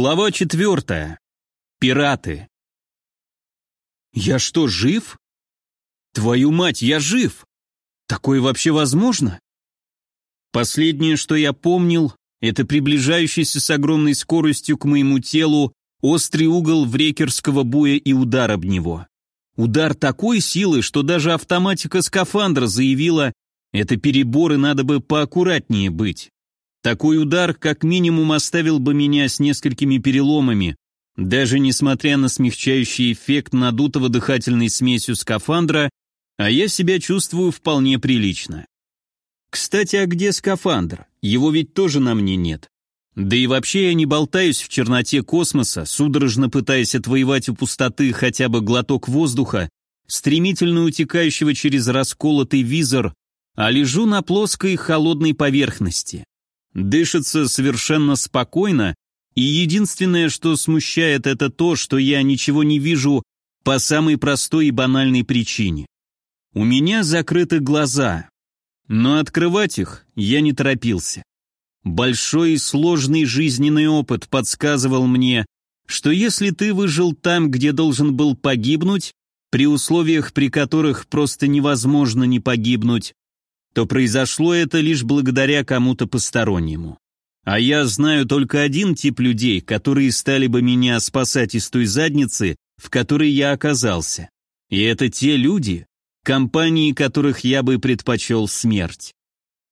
Глава четвертая. Пираты. Я что, жив? Твою мать, я жив! Такое вообще возможно? Последнее, что я помнил, это приближающийся с огромной скоростью к моему телу острый угол врекерского буя и удар об него. Удар такой силы, что даже автоматика скафандра заявила, это перебор и надо бы поаккуратнее быть. Такой удар как минимум оставил бы меня с несколькими переломами, даже несмотря на смягчающий эффект надутого дыхательной смесью скафандра, а я себя чувствую вполне прилично. Кстати, а где скафандр? Его ведь тоже на мне нет. Да и вообще я не болтаюсь в черноте космоса, судорожно пытаясь отвоевать у пустоты хотя бы глоток воздуха, стремительно утекающего через расколотый визор, а лежу на плоской холодной поверхности. Дышится совершенно спокойно, и единственное, что смущает, это то, что я ничего не вижу по самой простой и банальной причине. У меня закрыты глаза, но открывать их я не торопился. Большой и сложный жизненный опыт подсказывал мне, что если ты выжил там, где должен был погибнуть, при условиях, при которых просто невозможно не погибнуть, то произошло это лишь благодаря кому-то постороннему. А я знаю только один тип людей, которые стали бы меня спасать из той задницы, в которой я оказался. И это те люди, компании которых я бы предпочел смерть.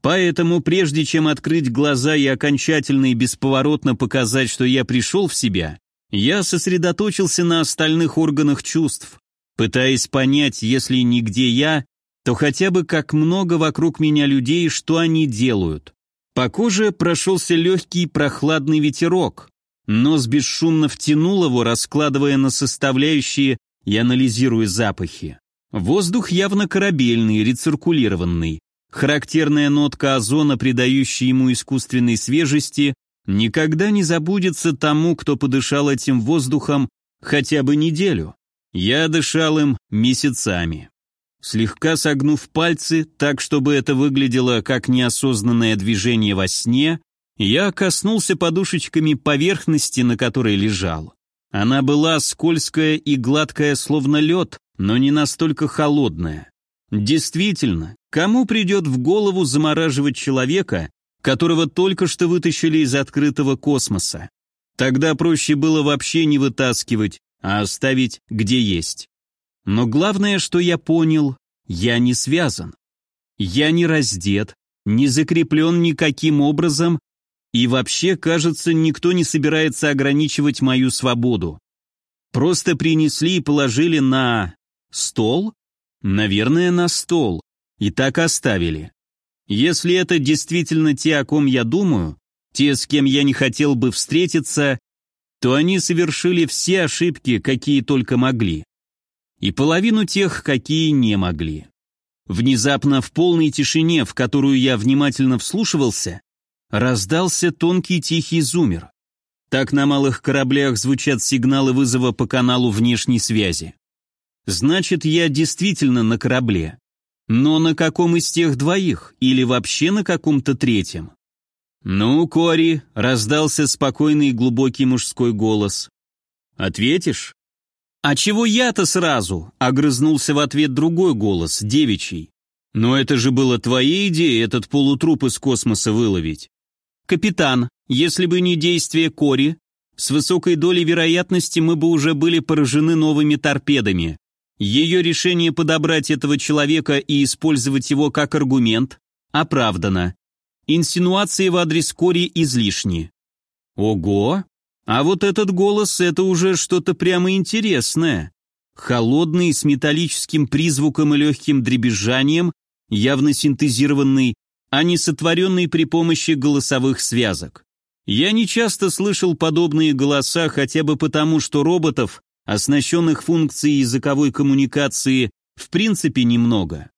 Поэтому, прежде чем открыть глаза и окончательно и бесповоротно показать, что я пришел в себя, я сосредоточился на остальных органах чувств, пытаясь понять, если не где я, то хотя бы как много вокруг меня людей, что они делают. По коже прошелся легкий прохладный ветерок. Нос бесшумно втянул его, раскладывая на составляющие и анализируя запахи. Воздух явно корабельный, рециркулированный. Характерная нотка озона, придающая ему искусственной свежести, никогда не забудется тому, кто подышал этим воздухом хотя бы неделю. Я дышал им месяцами. Слегка согнув пальцы, так, чтобы это выглядело как неосознанное движение во сне, я коснулся подушечками поверхности, на которой лежал. Она была скользкая и гладкая, словно лед, но не настолько холодная. Действительно, кому придет в голову замораживать человека, которого только что вытащили из открытого космоса? Тогда проще было вообще не вытаскивать, а оставить где есть. Но главное, что я понял, я не связан. Я не раздет, не закреплен никаким образом, и вообще, кажется, никто не собирается ограничивать мою свободу. Просто принесли и положили на... стол? Наверное, на стол. И так оставили. Если это действительно те, о ком я думаю, те, с кем я не хотел бы встретиться, то они совершили все ошибки, какие только могли и половину тех, какие не могли. Внезапно в полной тишине, в которую я внимательно вслушивался, раздался тонкий тихий зумер. Так на малых кораблях звучат сигналы вызова по каналу внешней связи. Значит, я действительно на корабле. Но на каком из тех двоих? Или вообще на каком-то третьем? «Ну, Кори», — раздался спокойный и глубокий мужской голос. «Ответишь?» «А чего я-то сразу?» — огрызнулся в ответ другой голос, девичий. «Но это же было твоей идеей этот полутруп из космоса выловить». «Капитан, если бы не действие Кори, с высокой долей вероятности мы бы уже были поражены новыми торпедами. Ее решение подобрать этого человека и использовать его как аргумент оправдано. Инсинуации в адрес Кори излишни». «Ого!» А вот этот голос — это уже что-то прямо интересное. Холодный, с металлическим призвуком и легким дребезжанием, явно синтезированный, а не сотворенный при помощи голосовых связок. Я не часто слышал подобные голоса хотя бы потому, что роботов, оснащенных функцией языковой коммуникации, в принципе немного.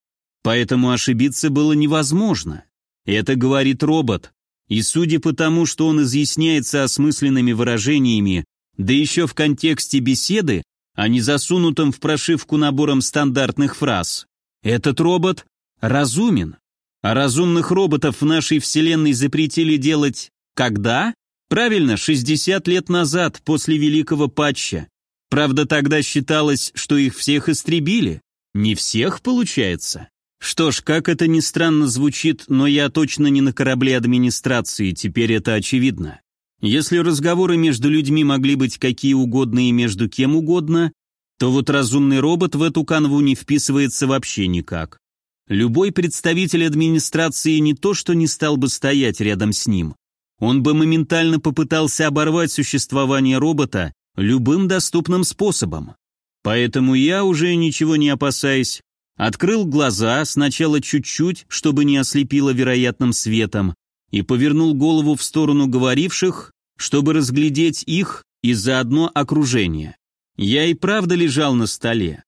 Поэтому ошибиться было невозможно. Это говорит робот, и судя по тому, что он изъясняется осмысленными выражениями, да еще в контексте беседы, а не засунутым в прошивку набором стандартных фраз, этот робот разумен. А разумных роботов в нашей вселенной запретили делать когда? Правильно, 60 лет назад, после Великого Патча. Правда, тогда считалось, что их всех истребили. Не всех, получается. Что ж, как это ни странно звучит, но я точно не на корабле администрации, теперь это очевидно. Если разговоры между людьми могли быть какие угодно и между кем угодно, то вот разумный робот в эту канву не вписывается вообще никак. Любой представитель администрации не то что не стал бы стоять рядом с ним, он бы моментально попытался оборвать существование робота любым доступным способом. Поэтому я, уже ничего не опасаясь, открыл глаза сначала чуть-чуть, чтобы не ослепило вероятным светом, и повернул голову в сторону говоривших, чтобы разглядеть их и заодно окружение. Я и правда лежал на столе.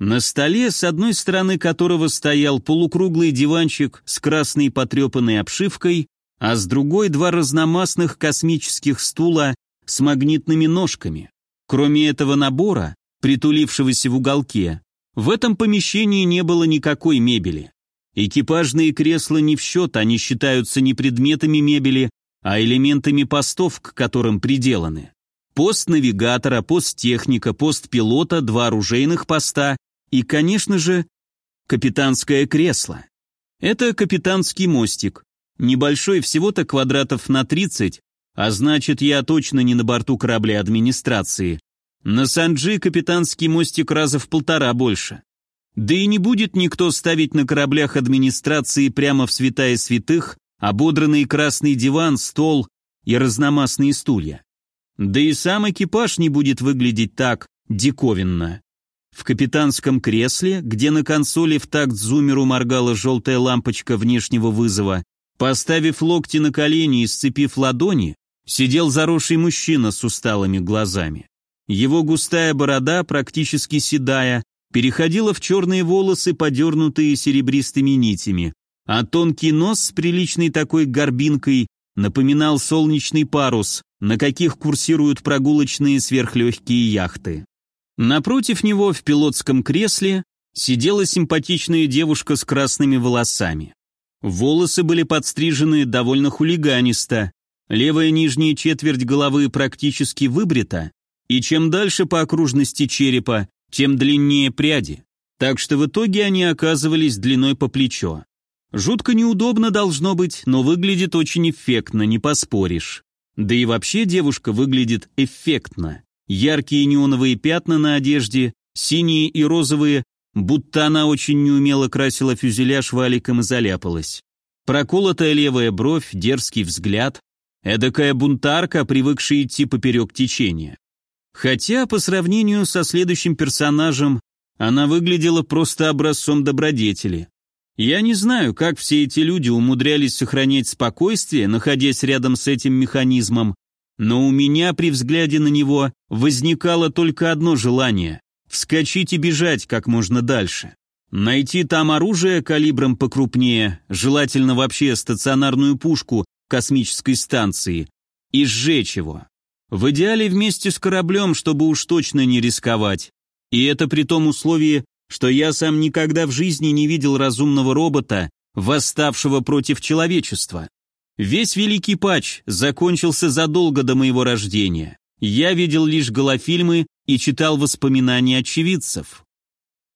На столе, с одной стороны которого стоял полукруглый диванчик с красной потрепанной обшивкой, а с другой два разномастных космических стула с магнитными ножками. Кроме этого набора, притулившегося в уголке, в этом помещении не было никакой мебели. Экипажные кресла не в счет, они считаются не предметами мебели, а элементами постов, к которым приделаны. Пост навигатора, пост техника, пост пилота, два оружейных поста и, конечно же, капитанское кресло. Это капитанский мостик, Небольшой всего-то квадратов на 30, а значит, я точно не на борту корабля администрации. На Санджи капитанский мостик раза в полтора больше. Да и не будет никто ставить на кораблях администрации прямо в святая святых ободранный красный диван, стол и разномастные стулья. Да и сам экипаж не будет выглядеть так диковинно. В капитанском кресле, где на консоли в такт зумеру моргала желтая лампочка внешнего вызова, Поставив локти на колени и сцепив ладони, сидел заросший мужчина с усталыми глазами. Его густая борода, практически седая, переходила в черные волосы, подернутые серебристыми нитями, а тонкий нос с приличной такой горбинкой напоминал солнечный парус, на каких курсируют прогулочные сверхлегкие яхты. Напротив него в пилотском кресле сидела симпатичная девушка с красными волосами. Волосы были подстрижены довольно хулиганисто, левая нижняя четверть головы практически выбрита, и чем дальше по окружности черепа, тем длиннее пряди, так что в итоге они оказывались длиной по плечо. Жутко неудобно должно быть, но выглядит очень эффектно, не поспоришь. Да и вообще девушка выглядит эффектно. Яркие неоновые пятна на одежде, синие и розовые будто она очень неумело красила фюзеляж валиком и заляпалась. Проколотая левая бровь, дерзкий взгляд, эдакая бунтарка, привыкшая идти поперек течения. Хотя, по сравнению со следующим персонажем, она выглядела просто образцом добродетели. Я не знаю, как все эти люди умудрялись сохранять спокойствие, находясь рядом с этим механизмом, но у меня при взгляде на него возникало только одно желание Вскочить и бежать как можно дальше. Найти там оружие калибром покрупнее, желательно вообще стационарную пушку космической станции, и сжечь его. В идеале вместе с кораблем, чтобы уж точно не рисковать. И это при том условии, что я сам никогда в жизни не видел разумного робота, восставшего против человечества. Весь Великий Патч закончился задолго до моего рождения. Я видел лишь голофильмы и читал воспоминания очевидцев.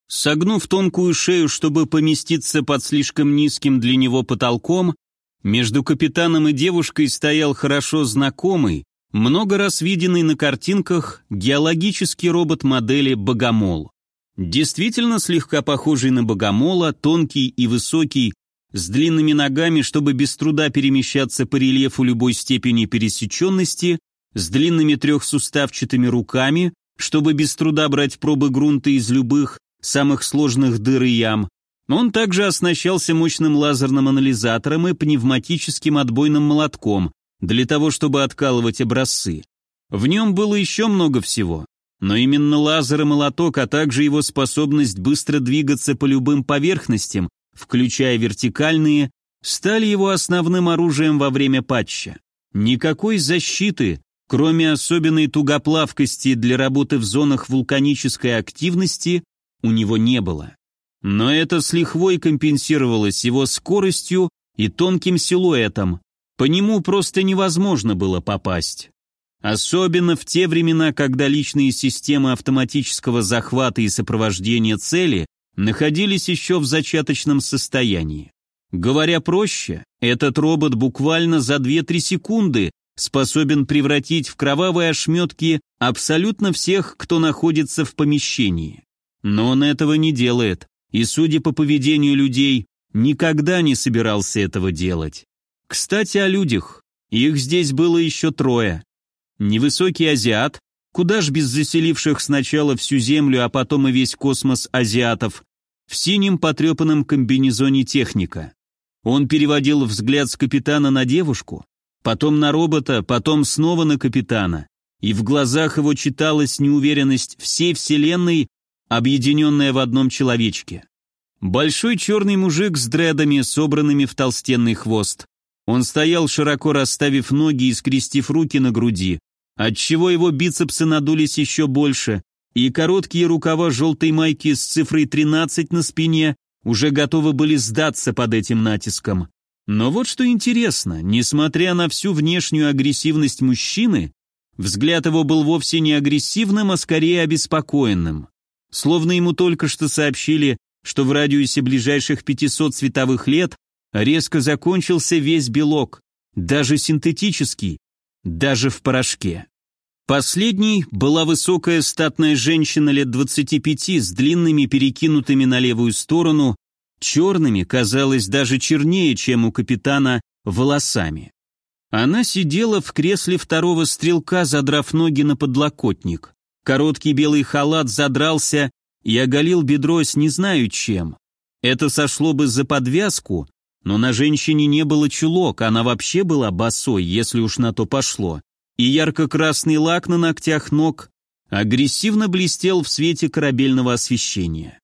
Согнув тонкую шею, чтобы поместиться под слишком низким для него потолком, между капитаном и девушкой стоял хорошо знакомый, много раз виденный на картинках геологический робот модели «Богомол». Действительно слегка похожий на богомола, тонкий и высокий, с длинными ногами, чтобы без труда перемещаться по рельефу любой степени пересеченности, с длинными трехсуставчатыми руками, чтобы без труда брать пробы грунта из любых, самых сложных дыр и ям. Он также оснащался мощным лазерным анализатором и пневматическим отбойным молотком для того, чтобы откалывать образцы. В нем было еще много всего, но именно лазер и молоток, а также его способность быстро двигаться по любым поверхностям, включая вертикальные, стали его основным оружием во время патча. Никакой защиты, Кроме особенной тугоплавкости для работы в зонах вулканической активности, у него не было. Но это с лихвой компенсировалось его скоростью и тонким силуэтом. По нему просто невозможно было попасть. Особенно в те времена, когда личные системы автоматического захвата и сопровождения цели находились еще в зачаточном состоянии. Говоря проще, этот робот буквально за 2-3 секунды способен превратить в кровавые ошметки абсолютно всех, кто находится в помещении. Но он этого не делает, и, судя по поведению людей, никогда не собирался этого делать. Кстати, о людях. Их здесь было еще трое. Невысокий азиат, куда ж без заселивших сначала всю Землю, а потом и весь космос азиатов, в синем потрепанном комбинезоне техника. Он переводил взгляд с капитана на девушку, потом на робота, потом снова на капитана, и в глазах его читалась неуверенность всей Вселенной, объединенная в одном человечке. Большой черный мужик с дредами, собранными в толстенный хвост. Он стоял, широко расставив ноги и скрестив руки на груди, отчего его бицепсы надулись еще больше, и короткие рукава желтой майки с цифрой 13 на спине уже готовы были сдаться под этим натиском. Но вот что интересно, несмотря на всю внешнюю агрессивность мужчины, взгляд его был вовсе не агрессивным, а скорее обеспокоенным. Словно ему только что сообщили, что в радиусе ближайших 500 световых лет резко закончился весь белок, даже синтетический, даже в порошке. Последней была высокая статная женщина лет 25 с длинными перекинутыми на левую сторону, черными, казалось, даже чернее, чем у капитана, волосами. Она сидела в кресле второго стрелка, задрав ноги на подлокотник. Короткий белый халат задрался и оголил бедро с не знаю чем. Это сошло бы за подвязку, но на женщине не было чулок, она вообще была босой, если уж на то пошло. И ярко-красный лак на ногтях ног агрессивно блестел в свете корабельного освещения.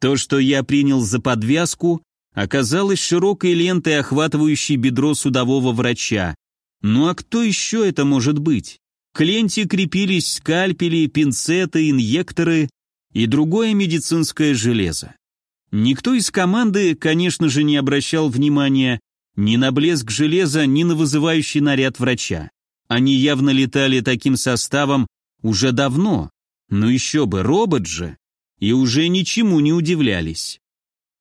То, что я принял за подвязку, оказалось широкой лентой, охватывающей бедро судового врача. Ну а кто еще это может быть? К ленте крепились скальпели, пинцеты, инъекторы и другое медицинское железо. Никто из команды, конечно же, не обращал внимания ни на блеск железа, ни на вызывающий наряд врача. Они явно летали таким составом уже давно, но еще бы, робот же и уже ничему не удивлялись.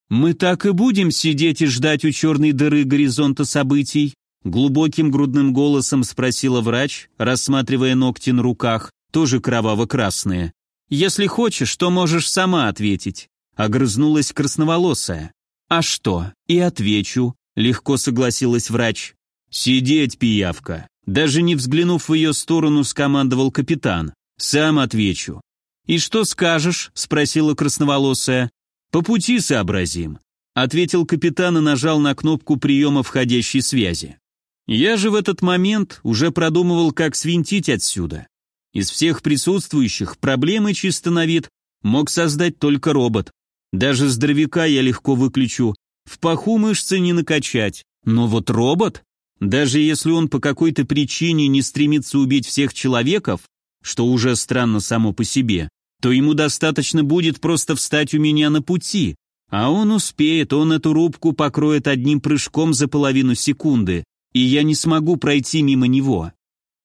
«Мы так и будем сидеть и ждать у черной дыры горизонта событий?» Глубоким грудным голосом спросила врач, рассматривая ногти на руках, тоже кроваво-красные. «Если хочешь, то можешь сама ответить», — огрызнулась красноволосая. «А что?» «И отвечу», — легко согласилась врач. «Сидеть, пиявка!» Даже не взглянув в ее сторону, скомандовал капитан. «Сам отвечу. «И что скажешь?» — спросила красноволосая. «По пути сообразим», — ответил капитан и нажал на кнопку приема входящей связи. Я же в этот момент уже продумывал, как свинтить отсюда. Из всех присутствующих проблемы чисто на вид мог создать только робот. Даже здоровяка я легко выключу, в паху мышцы не накачать. Но вот робот, даже если он по какой-то причине не стремится убить всех человеков, что уже странно само по себе, то ему достаточно будет просто встать у меня на пути, а он успеет, он эту рубку покроет одним прыжком за половину секунды, и я не смогу пройти мимо него.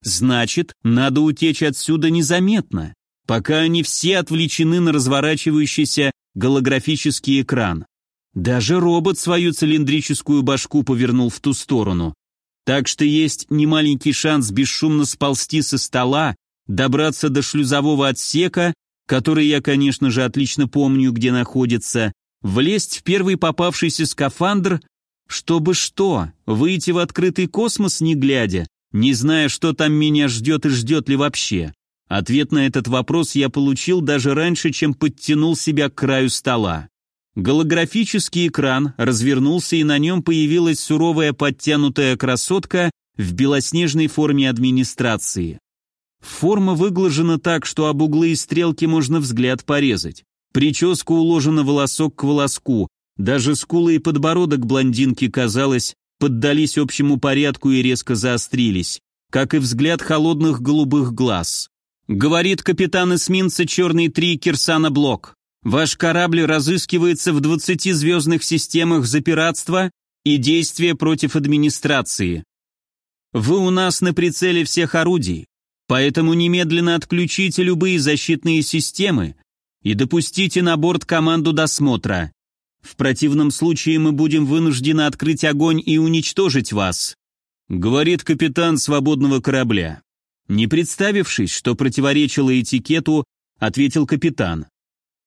Значит, надо утечь отсюда незаметно, пока они все отвлечены на разворачивающийся голографический экран. Даже робот свою цилиндрическую башку повернул в ту сторону. Так что есть немаленький шанс бесшумно сползти со стола добраться до шлюзового отсека, который я, конечно же, отлично помню, где находится, влезть в первый попавшийся скафандр, чтобы что, выйти в открытый космос не глядя, не зная, что там меня ждет и ждет ли вообще. Ответ на этот вопрос я получил даже раньше, чем подтянул себя к краю стола. Голографический экран развернулся, и на нем появилась суровая подтянутая красотка в белоснежной форме администрации. Форма выглажена так, что об углы и стрелки можно взгляд порезать. Прическа уложена волосок к волоску. Даже скулы и подбородок блондинки, казалось, поддались общему порядку и резко заострились, как и взгляд холодных голубых глаз. Говорит капитан эсминца «Черный 3» Кирсана Блок. Ваш корабль разыскивается в 20 звездных системах за пиратство и действия против администрации. Вы у нас на прицеле всех орудий, поэтому немедленно отключите любые защитные системы и допустите на борт команду досмотра. В противном случае мы будем вынуждены открыть огонь и уничтожить вас», говорит капитан свободного корабля. Не представившись, что противоречило этикету, ответил капитан.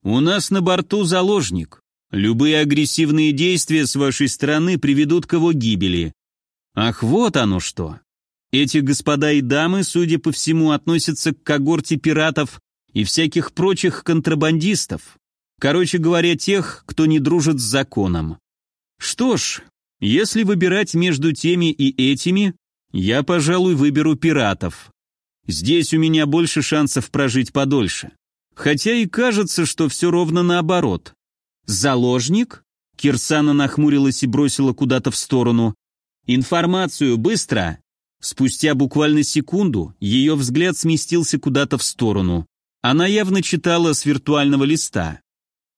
«У нас на борту заложник. Любые агрессивные действия с вашей стороны приведут к его гибели. Ах, вот оно что. Эти господа и дамы, судя по всему, относятся к когорте пиратов и всяких прочих контрабандистов. Короче говоря, тех, кто не дружит с законом. Что ж, если выбирать между теми и этими, я, пожалуй, выберу пиратов. Здесь у меня больше шансов прожить подольше. Хотя и кажется, что все ровно наоборот. Заложник? Кирсана нахмурилась и бросила куда-то в сторону. «Информацию, быстро!» Спустя буквально секунду ее взгляд сместился куда-то в сторону. Она явно читала с виртуального листа.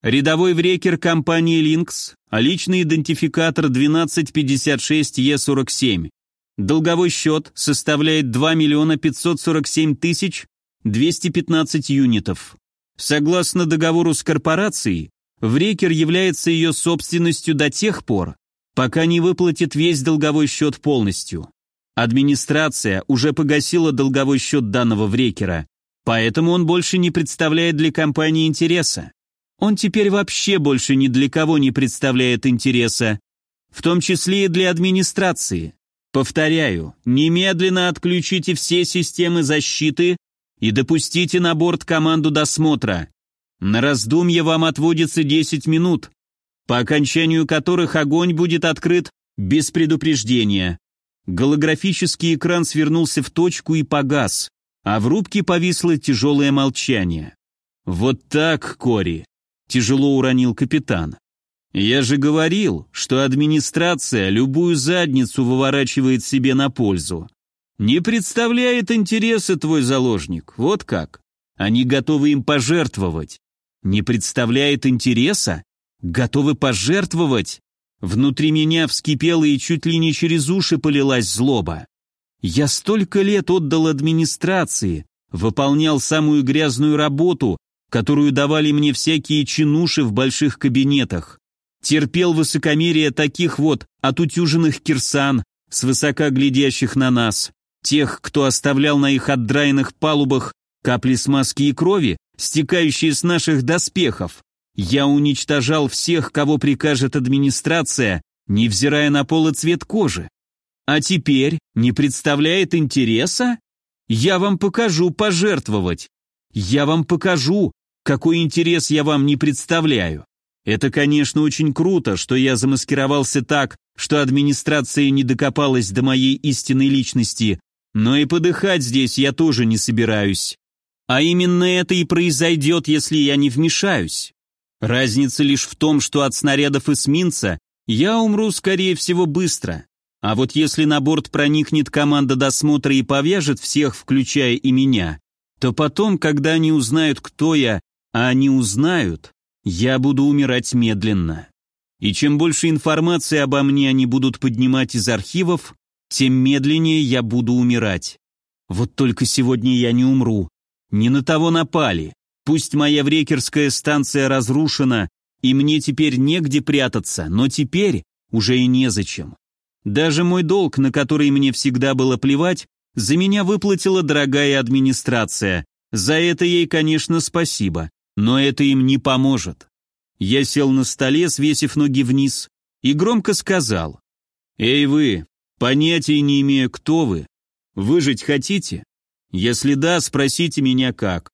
Рядовой врекер компании Lynx, а личный идентификатор 1256Е47. Долговой счет составляет 2 миллиона 547 тысяч 215 юнитов. Согласно договору с корпорацией, Врекер является ее собственностью до тех пор, пока не выплатит весь долговой счет полностью. Администрация уже погасила долговой счет данного Врекера, поэтому он больше не представляет для компании интереса. Он теперь вообще больше ни для кого не представляет интереса, в том числе и для администрации. Повторяю, немедленно отключите все системы защиты и допустите на борт команду досмотра. На раздумье вам отводится 10 минут, по окончанию которых огонь будет открыт без предупреждения. Голографический экран свернулся в точку и погас, а в рубке повисло тяжелое молчание. «Вот так, Кори!» — тяжело уронил капитан. «Я же говорил, что администрация любую задницу выворачивает себе на пользу. Не представляет интересы твой заложник, вот как. Они готовы им пожертвовать. Не представляет интереса? Готовы пожертвовать? Внутри меня вскипела и чуть ли не через уши полилась злоба. Я столько лет отдал администрации, выполнял самую грязную работу, которую давали мне всякие чинуши в больших кабинетах. Терпел высокомерие таких вот отутюженных кирсан, свысока глядящих на нас, тех, кто оставлял на их отдраенных палубах капли смазки и крови, стекающие с наших доспехов, я уничтожал всех, кого прикажет администрация, невзирая на пол и цвет кожи. А теперь не представляет интереса? Я вам покажу пожертвовать. Я вам покажу, какой интерес я вам не представляю. Это, конечно, очень круто, что я замаскировался так, что администрация не докопалась до моей истинной личности, но и подыхать здесь я тоже не собираюсь. А именно это и произойдет, если я не вмешаюсь. Разница лишь в том, что от снарядов эсминца я умру, скорее всего, быстро. А вот если на борт проникнет команда досмотра и повяжет всех, включая и меня, то потом, когда они узнают, кто я, а они узнают, я буду умирать медленно. И чем больше информации обо мне они будут поднимать из архивов, тем медленнее я буду умирать. Вот только сегодня я не умру. Не на того напали. Пусть моя врекерская станция разрушена, и мне теперь негде прятаться, но теперь уже и незачем. Даже мой долг, на который мне всегда было плевать, за меня выплатила дорогая администрация. За это ей, конечно, спасибо, но это им не поможет. Я сел на столе, свесив ноги вниз, и громко сказал. «Эй вы, понятия не имею, кто вы. Выжить хотите? Если да, спросите меня как.